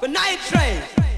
But night, train.